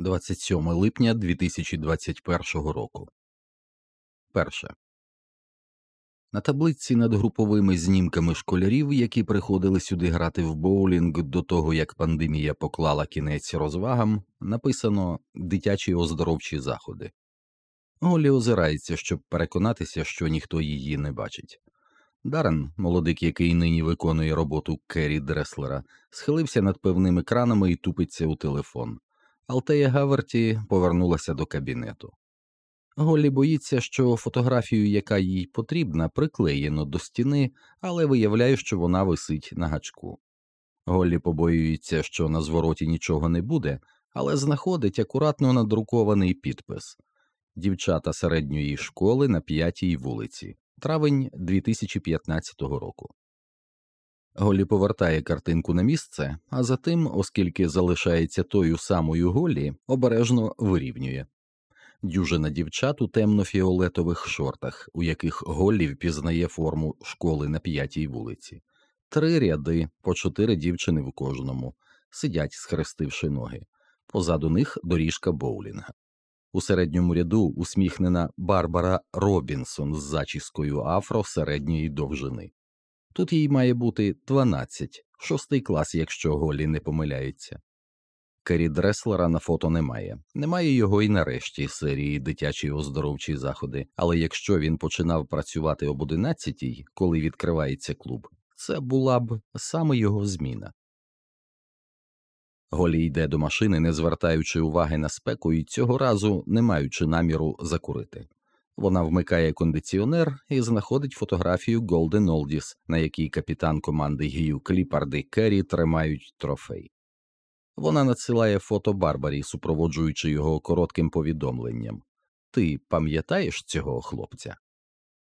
27 липня 2021 року. Перше. На таблиці над груповими знімками школярів, які приходили сюди грати в боулінг до того, як пандемія поклала кінець розвагам, написано дитячі оздоровчі заходи. Голі озирається, щоб переконатися, що ніхто її не бачить. Дарен, молодик, який нині виконує роботу Керрі Дреслера, схилився над певними екранами і тупиться у телефон. Алтея Гаверті повернулася до кабінету. Голлі боїться, що фотографію, яка їй потрібна, приклеєно до стіни, але виявляє, що вона висить на гачку. Голлі побоюється, що на звороті нічого не буде, але знаходить акуратно надрукований підпис Дівчата середньої школи на п'ятій вулиці, травень 2015 року. Голлі повертає картинку на місце, а затим, оскільки залишається тою самою Голлі, обережно вирівнює. Дюжина дівчат у темно-фіолетових шортах, у яких Голлі впізнає форму школи на п'ятій вулиці, три ряди, по чотири дівчини в кожному, сидять, схрестивши ноги, позаду них доріжка боулінга. У середньому ряду усміхнена Барбара Робінсон з зачіскою афро середньої довжини. Тут їй має бути 12, шостий клас, якщо Голі не помиляється. Кері Дреслера на фото немає. Немає його і нарешті серії дитячі оздоровчі заходи, але якщо він починав працювати об 11-й, коли відкривається клуб, це була б саме його зміна. Голі йде до машини, не звертаючи уваги на спеку і цього разу не маючи наміру закурити. Вона вмикає кондиціонер і знаходить фотографію Golden Oldies, на якій капітан команди Г'ю Кліппард і Керрі тримають трофей. Вона надсилає фото Барбарі, супроводжуючи його коротким повідомленням Ти пам'ятаєш цього хлопця?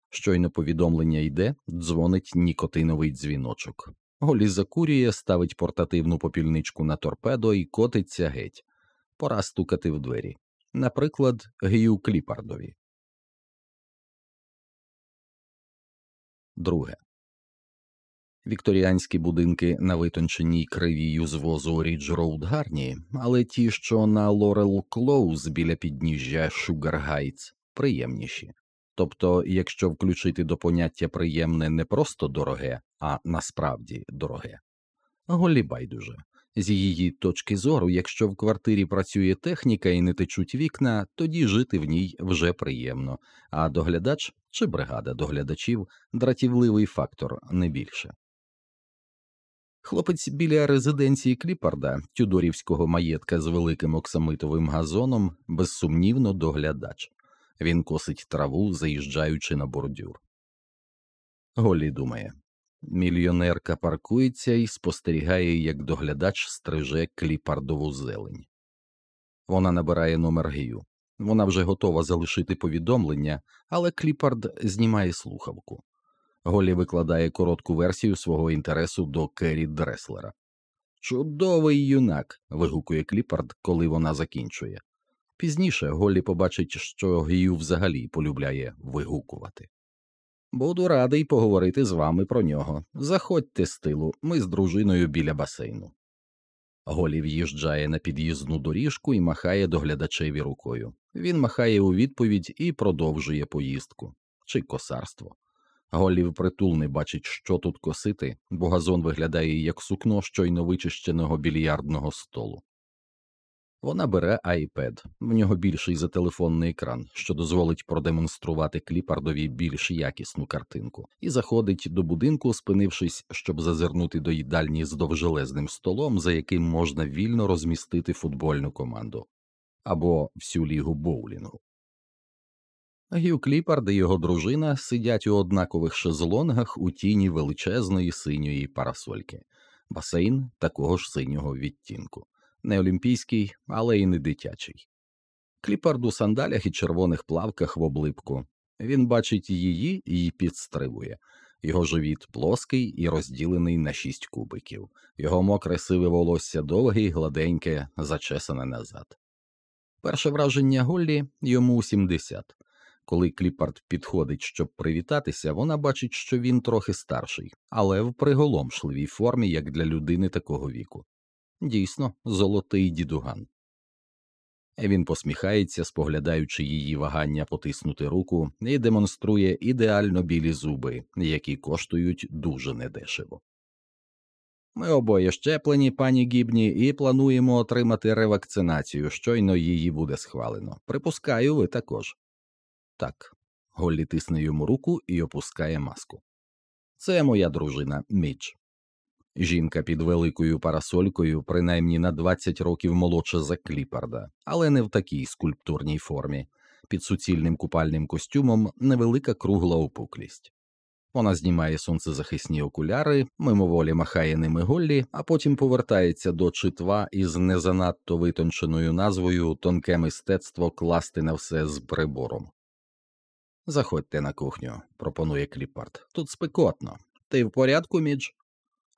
Щойно повідомлення йде, дзвонить нікотиновий дзвіночок. Голлі закурює, ставить портативну попільничку на торпедо і котиться геть. Пора стукати в двері. Наприклад, Г'ю Кліппардові. Друге. Вікторіанські будинки на витонченій кривій узвозу Рідж Роуд гарні, але ті, що на Лорел Клоуз біля підніжжя Шугар Гайтс, приємніші. Тобто, якщо включити до поняття приємне не просто дороге, а насправді дороге. Голі байдуже. З її точки зору, якщо в квартирі працює техніка і не течуть вікна, тоді жити в ній вже приємно, а доглядач чи бригада доглядачів дратівливий фактор не більше. Хлопець біля резиденції Кліпарда, тюдорівського маєтка з великим оксамитовим газоном, безсумнівно доглядач. Він косить траву, заїжджаючи на бордюр. Голі думає мільйонерка паркується і спостерігає, як доглядач стриже кліпардову зелень. Вона набирає номер Гію. Вона вже готова залишити повідомлення, але Кліпард знімає слухавку. Голі викладає коротку версію свого інтересу до Керрі Дреслера. Чудовий юнак. вигукує Кліпард, коли вона закінчує. Пізніше Голлі побачить, що Гію взагалі полюбляє вигукувати. Буду радий поговорити з вами про нього. Заходьте з тилу, ми з дружиною біля басейну. Голі в'їжджає на під'їзну доріжку і махає доглядачеві рукою. Він махає у відповідь і продовжує поїздку чи косарство. Голлі впритул не бачить, що тут косити, бо газон виглядає як сукно щойно вичищеного більярдного столу. Вона бере iPad, в нього більший за телефонний екран, що дозволить продемонструвати кліпардові більш якісну картинку, і заходить до будинку, спинившись, щоб зазирнути до їдальні з довжелезним столом, за яким можна вільно розмістити футбольну команду або всю лігу боулінгу. Гю Кліпард і його дружина сидять у однакових шезлонгах у тіні величезної синьої парасольки, басейн такого ж синього відтінку не олімпійський, але й не дитячий. Кліпард у сандалях і червоних плавках в облипку. Він бачить її і підстривує. Його живіт плоский і розділений на шість кубиків, його мокре сиве волосся довге й гладеньке, зачесане назад. Перше враження Голлі йому 70. Коли Кліпард підходить, щоб привітатися, вона бачить, що він трохи старший, але в приголомшливій формі, як для людини такого віку. Дійсно, золотий дідуган. Він посміхається, споглядаючи її вагання потиснути руку, і демонструє ідеально білі зуби, які коштують дуже недешево. Ми обоє щеплені, пані Гібні, і плануємо отримати ревакцинацію, щойно її буде схвалено. Припускаю, ви також. Так. Голлі тисне йому руку і опускає маску. Це моя дружина Міч. Жінка під великою парасолькою, принаймні на 20 років молодша за Кліпарда, але не в такій скульптурній формі. Під суцільним купальним костюмом невелика кругла опуклість. Вона знімає сонцезахисні окуляри, мимоволі махає ними Голлі, а потім повертається до читва із не занадто витонченою назвою Тонке мистецтво класти на все з прибором. Заходьте на кухню, пропонує Кліппард. Тут спекотно. Ти в порядку, Мідж?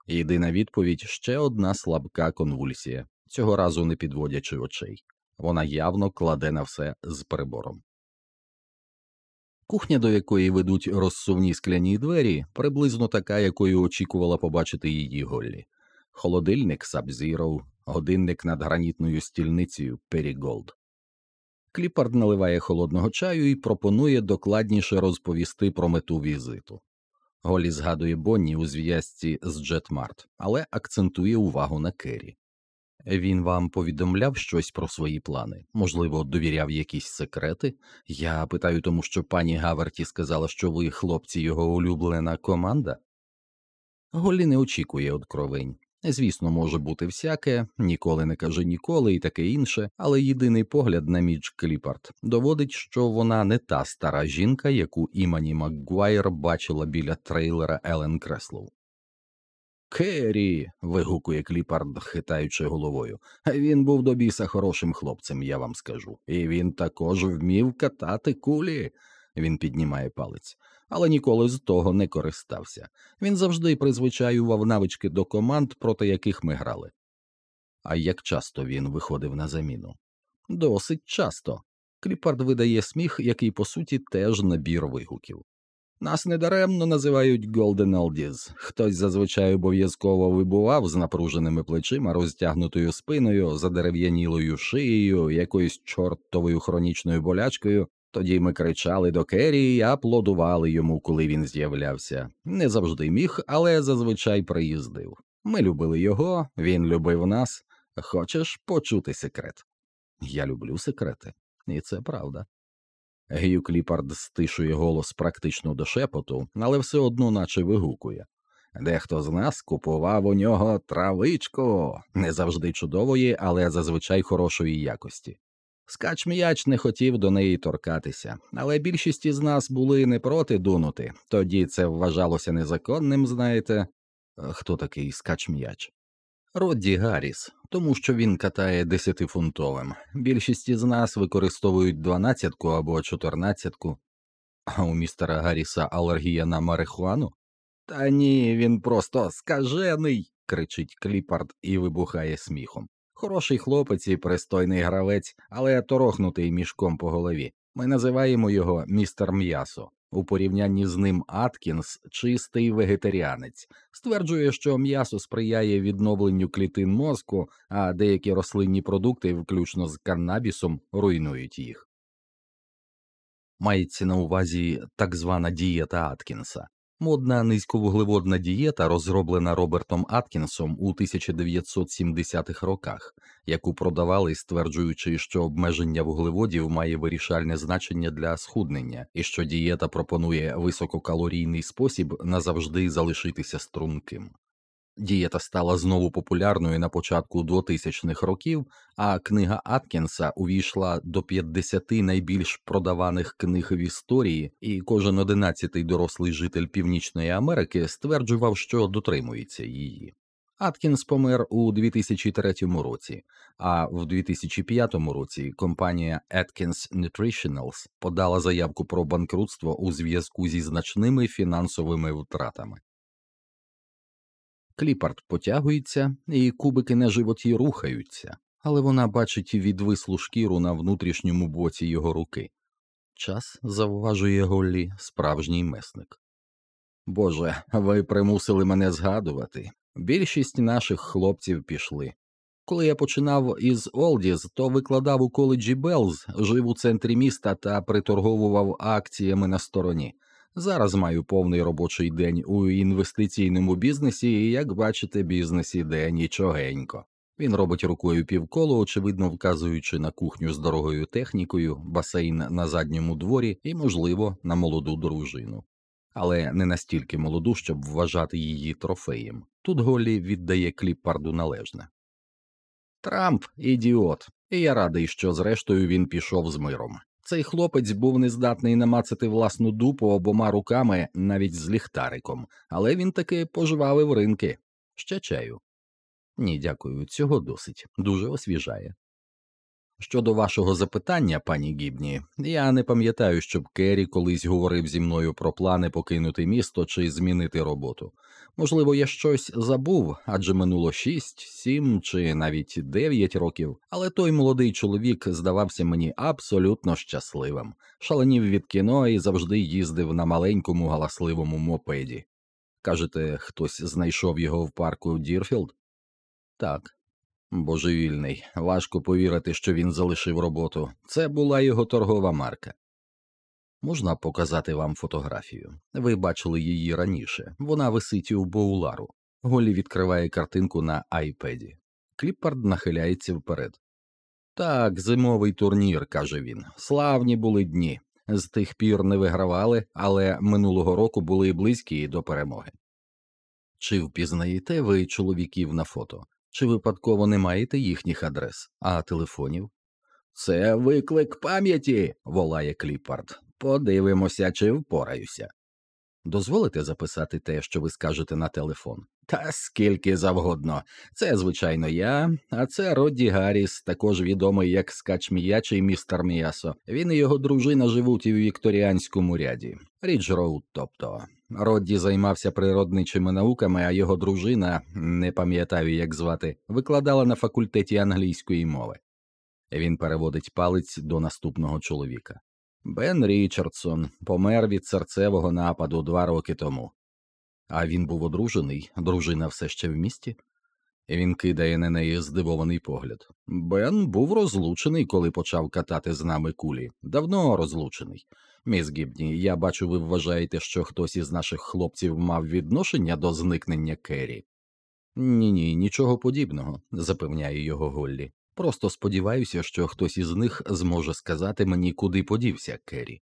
Єдина відповідь ще одна слабка конвульсія, цього разу не підводячи очей. Вона явно кладе на все з прибором. Кухня, до якої ведуть розсувні скляні двері, приблизно така, якою очікувала побачити її Голлі. Холодильник Sub-Zero, годинник над гранітною стільницею Періголд. Кліппард наливає холодного чаю і пропонує докладніше розповісти про мету візиту. Голлі згадує Бонні у зв'язці з Джетмарт, але акцентує увагу на Керрі. Він вам повідомляв щось про свої плани, можливо, довіряв якісь секрети. Я питаю, тому що пані Гаверті сказала, що ви, хлопці, його улюблена команда. Голлі не очікує откровень. Звісно, може бути всяке, ніколи не каже ніколи і таке інше, але єдиний погляд на Мідж Кліппард доводить, що вона не та стара жінка, яку Імані Макгуайр бачила біля трейлера Елен Креслоу. Керрі. вигукує Кліппард, хитаючи головою. Він був до біса хорошим хлопцем, я вам скажу, і він також вмів катати кулі. Він піднімає палець, але ніколи з того не користався. Він завжди призвичаював навички до команд, проти яких ми грали. А як часто він виходив на заміну? Досить часто. Кліпард видає сміх, який по суті теж набір вигуків. Нас недаремно називають Golden Oldies. Хтось зазвичай обов'язково вибував з напруженими плечима, розтягнутою спиною, задерев'янілою шиєю, якоюсь чортовою хронічною болячкою. Тоді ми кричали до Керрі і аплодували йому, коли він з'являвся. Не завжди міг, але зазвичай приїздив. Ми любили його, він любив нас. Хочеш почути секрет? Я люблю секрети, і це правда. Гью Кліпард стишує голос практично до шепоту, але все одно наче вигукує. Дехто з нас купував у нього травичку, не завжди чудової, але зазвичай хорошої якості. Скач м'яч не хотів до неї торкатися, але більшість із нас були не проти дунути, тоді це вважалося незаконним, знаєте. Хто такий скач м'яч? Родді Гарріс, тому що він катає десятифунтовим. Більшість із нас використовують дванадцятку або чотирнадцятку, а у містера Гарріса алергія на марихуану? Та ні, він просто скажений. кричить Кліпард і вибухає сміхом. Хороший хлопець і пристойний гравець, але торохнутий мішком по голові. Ми називаємо його містер м'ясо. У порівнянні з ним Аткінс чистий вегетаріанець, стверджує, що м'ясо сприяє відновленню клітин мозку, а деякі рослинні продукти, включно з каннабісом, руйнують їх. Мається на увазі так звана дієта Аткінса. Модна низьковуглеводна дієта, розроблена Робертом Аткінсом у 1970-х роках, яку продавали, стверджуючи, що обмеження вуглеводів має вирішальне значення для схуднення, і що дієта пропонує висококалорійний спосіб назавжди залишитися струнким. Дієта стала знову популярною на початку 2000-х років, а книга Аткінса увійшла до 50 найбільш продаваних книг в історії, і кожен одинадцятий дорослий житель Північної Америки стверджував, що дотримується її. Аткінс помер у 2003 році, а в 2005 році компанія Atkins Nutritionals подала заявку про банкрутство у зв'язку зі значними фінансовими втратами. Кліпард потягується, і кубики на животі рухаються, але вона бачить відвислу шкіру на внутрішньому боці його руки. Час завважує Голлі справжній месник. Боже, ви примусили мене згадувати. Більшість наших хлопців пішли. Коли я починав із Олдіз, то викладав у коледжі Белз, жив у центрі міста та приторговував акціями на стороні. Зараз маю повний робочий день у інвестиційному бізнесі, і як бачите, бізнес іде нічогенько. Він робить рукою півколо, очевидно вказуючи на кухню з дорогою технікою, басейн на задньому дворі і, можливо, на молоду дружину. Але не настільки молоду, щоб вважати її трофеєм. Тут Голлі віддає кліппарду належне. Трамп ідіот, і я радий, що зрештою він пішов з миром. Цей хлопець був нездатний намацати власну дупу обома руками навіть з ліхтариком, але він таки пожвавив ринки. Ще чаю. Ні, дякую, цього досить. Дуже освіжає. Щодо вашого запитання, пані Гібні, я не пам'ятаю, щоб Керрі колись говорив зі мною про плани покинути місто чи змінити роботу. Можливо, я щось забув, адже минуло шість, сім чи навіть дев'ять років, але той молодий чоловік здавався мені абсолютно щасливим, шаленів від кіно і завжди їздив на маленькому галасливому мопеді. Кажете, хтось знайшов його в парку Дірфілд? Так. Божевільний, важко повірити, що він залишив роботу. Це була його торгова марка. Можна показати вам фотографію. Ви бачили її раніше. Вона висить у боулару. Голі відкриває картинку на айпеді. Кліппард нахиляється вперед. Так, зимовий турнір, каже він. Славні були дні. З тих пір не вигравали, але минулого року були близькі до перемоги. Чи впізнаєте ви чоловіків на фото? Чи випадково не маєте їхніх адрес, а телефонів? Це виклик пам'яті, волає Кліппард. Подивимося, чи впораюся. Дозволите записати те, що ви скажете на телефон? Та скільки завгодно. Це, звичайно, я, а це Родді Гарріс, також відомий як Скачм'яч і Містер М'ясо. Він і його дружина живуть у вікторіанському ряді. Рідж Роуд, тобто. Родді займався природничими науками, а його дружина, не пам'ятаю, як звати, викладала на факультеті англійської мови. Він переводить палець до наступного чоловіка. Бен Річардсон помер від серцевого нападу два роки тому. А він був одружений, дружина все ще в місті. Він кидає на неї здивований погляд. Бен був розлучений, коли почав катати з нами кулі. Давно розлучений. Міс Гібні, я бачу, ви вважаєте, що хтось із наших хлопців мав відношення до зникнення Керрі? Ні, ні, нічого подібного, запевняє його Голлі. Просто сподіваюся, що хтось із них зможе сказати мені, куди подівся Керрі.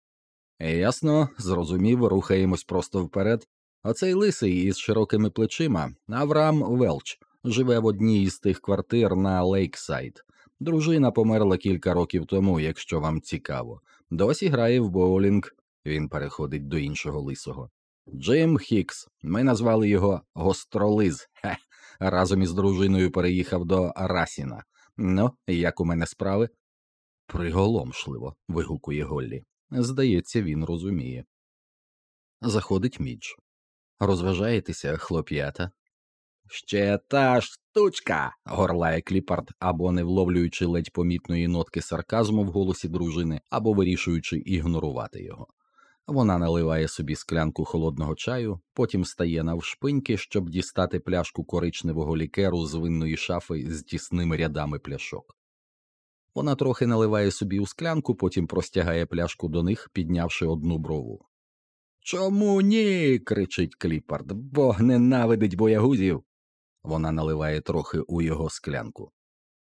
Ясно, зрозумів, рухаємось просто вперед. Оцей лисий із широкими плечима, Авраам Велч, живе в одній із тих квартир на Лейксайд. Дружина померла кілька років тому, якщо вам цікаво. Досі грає в боулінг. Він переходить до іншого лисого. Джим Хікс. Ми назвали його Гостролиз. Хе. Разом із дружиною переїхав до Расіна. Ну, як у мене справи? Приголомшливо. вигукує Голлі. Здається, він розуміє. Заходить Мідж. Розважаєтеся, хлоп'ята? Ще та штучка. горлає Кліппард, або не вловлюючи ледь помітної нотки сарказму в голосі дружини, або вирішуючи ігнорувати його. Вона наливає собі склянку холодного чаю, потім стає навшпиньки, щоб дістати пляшку коричневого лікеру з винної шафи з тісними рядами пляшок. Вона трохи наливає собі у склянку, потім простягає пляшку до них, піднявши одну брову. Чому ні? кричить Кліпард. Бог ненавидить боягузів. Вона наливає трохи у його склянку.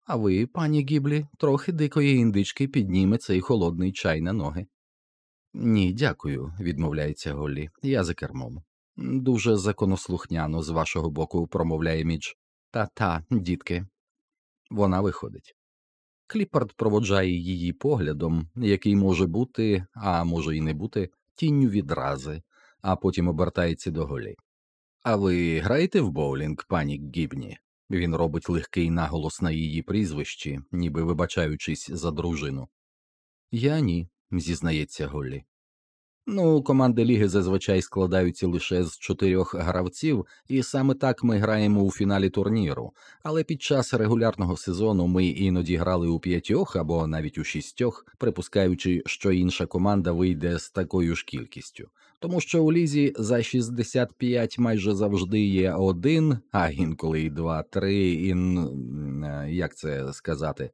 А ви, пані Гіблі, трохи дикої індички підніме цей холодний чай на ноги. Ні, дякую, відмовляється Голлі. Я за кермом. Дуже законослухняно з вашого боку промовляє Мідж. Та та, дітки. Вона виходить. Кліппард проводжає її поглядом, який може бути, а може й не бути, тінню відрази, а потім обертається до Голлі. А ви граєте в боулінг, пані Гібні? Він робить легкий наголос на її прізвищі, ніби вибачаючись за дружину. Я ні, зізнається Голлі. Ну, команди ліги зазвичай складаються лише з чотирьох гравців, і саме так ми граємо у фіналі турніру. Але під час регулярного сезону ми іноді грали у п'ятьох або навіть у шістьох, припускаючи, що інша команда вийде з такою ж кількістю. Тому що у лізі за 65 майже завжди є один, а інколи і два, три, ін... як це сказати,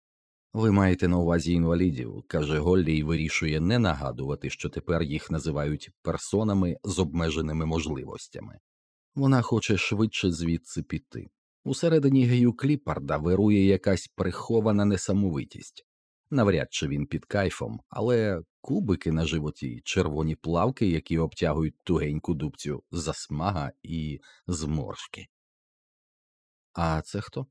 ви маєте на увазі інвалідів, каже Голлі і вирішує не нагадувати, що тепер їх називають персонами з обмеженими можливостями. Вона хоче швидше звідси піти. Усередині Гею Кліпарда вирує якась прихована несамовитість. Навряд чи він під кайфом, але кубики на животі, червоні плавки, які обтягують тугеньку дубцю, засмага і зморшки. А це хто?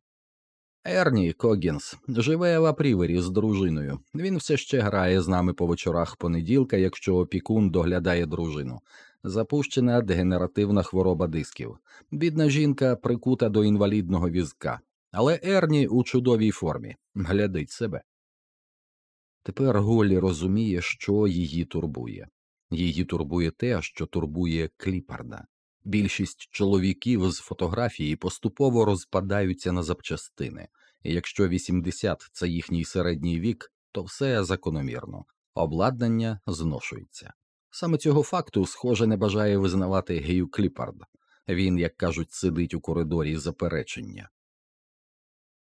Ерні Когінс живе в Апрівері з дружиною. Він все ще грає з нами по вечорах понеділка, якщо опікун доглядає дружину. Запущена дегенеративна хвороба дисків. Бідна жінка прикута до інвалідного візка. Але Ерні у чудовій формі. Глядить себе. Тепер Голлі розуміє, що її турбує. Її турбує те, що турбує Кліпарда. Більшість чоловіків з фотографії поступово розпадаються на запчастини, і якщо 80 – це їхній середній вік, то все закономірно, обладнання зношується. Саме цього факту, схоже, не бажає визнавати Гею Кліпард. Він, як кажуть, сидить у коридорі заперечення.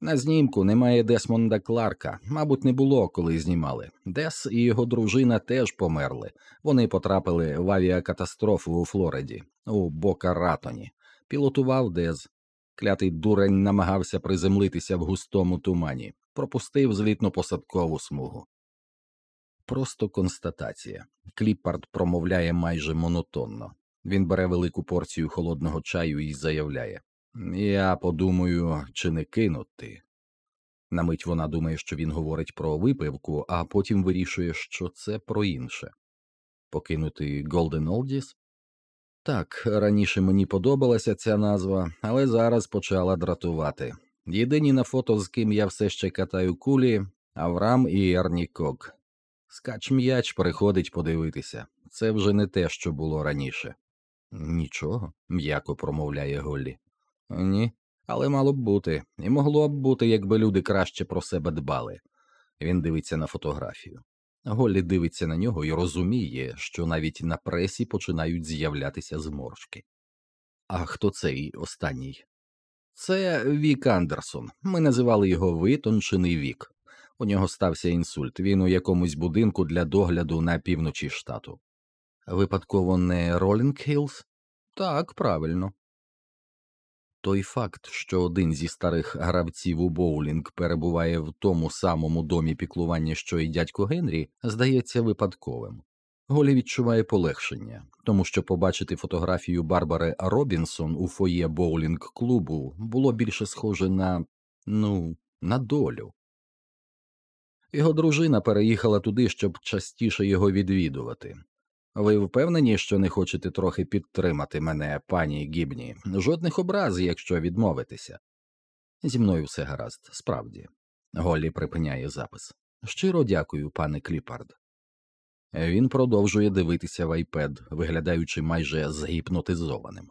На знімку немає Десмонда Кларка, мабуть, не було, коли знімали. Дес і його дружина теж померли. Вони потрапили в авіакатастрофу у Флориді, у Бока Ратоні. Пілотував Дез. Клятий дурень намагався приземлитися в густому тумані, пропустив злітно-посадкову смугу. Просто констатація. Кліппард промовляє майже монотонно. Він бере велику порцію холодного чаю і заявляє я подумаю, чи не кинути. На мить вона думає, що він говорить про випивку, а потім вирішує, що це про інше. Покинути Golden Oldies? Так, раніше мені подобалася ця назва, але зараз почала дратувати. Єдині на фото, з ким я все ще катаю кулі, Аврам і Ерні Кок. Скач м'яч приходить подивитися. Це вже не те, що було раніше. Нічого, м'яко промовляє Голлі. Ні, але мало б бути, і могло б бути, якби люди краще про себе дбали. Він дивиться на фотографію. Голлі дивиться на нього і розуміє, що навіть на пресі починають з'являтися зморшки. А хто цей останній? Це Вік Андерсон. Ми називали його витончений вік. У нього стався інсульт. Він у якомусь будинку для догляду на півночі штату. Випадково не Ролінг Хілс? Так, правильно. Той факт, що один зі старих гравців у боулінг перебуває в тому самому домі піклування, що й дядько Генрі, здається випадковим. Голі відчуває полегшення, тому що побачити фотографію Барбари Робінсон у фоє боулінг клубу було більше схоже на ну, на долю. Його дружина переїхала туди, щоб частіше його відвідувати. Ви впевнені, що не хочете трохи підтримати мене, пані Гібні? Жодних образ, якщо відмовитися. Зі мною все гаразд, справді. Голлі припиняє запис. Щиро дякую, пане Кліпард. Він продовжує дивитися в айпед, виглядаючи майже згіпнотизованим.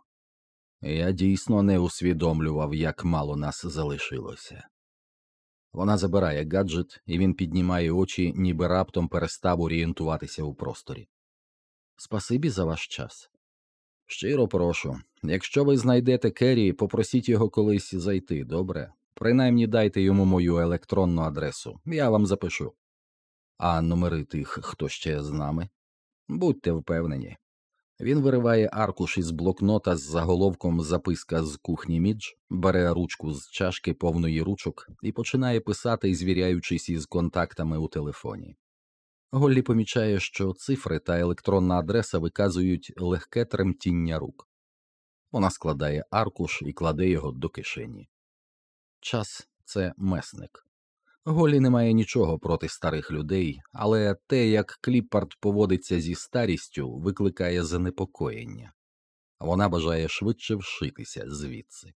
Я дійсно не усвідомлював, як мало нас залишилося. Вона забирає гаджет, і він піднімає очі, ніби раптом перестав орієнтуватися у просторі. Спасибі за ваш час. Щиро прошу. Якщо ви знайдете Керрі, попросіть його колись зайти, добре? Принаймні дайте йому мою електронну адресу, я вам запишу. А номери тих, хто ще з нами? Будьте впевнені. Він вириває аркуш із блокнота з заголовком записка з кухні Мідж, бере ручку з чашки повної ручок і починає писати, звіряючись із контактами у телефоні. Голлі помічає, що цифри та електронна адреса виказують легке тремтіння рук. Вона складає аркуш і кладе його до кишені. Час це месник. Голлі не має нічого проти старих людей, але те, як Кліппард поводиться зі старістю, викликає занепокоєння. Вона бажає швидше вшитися звідси.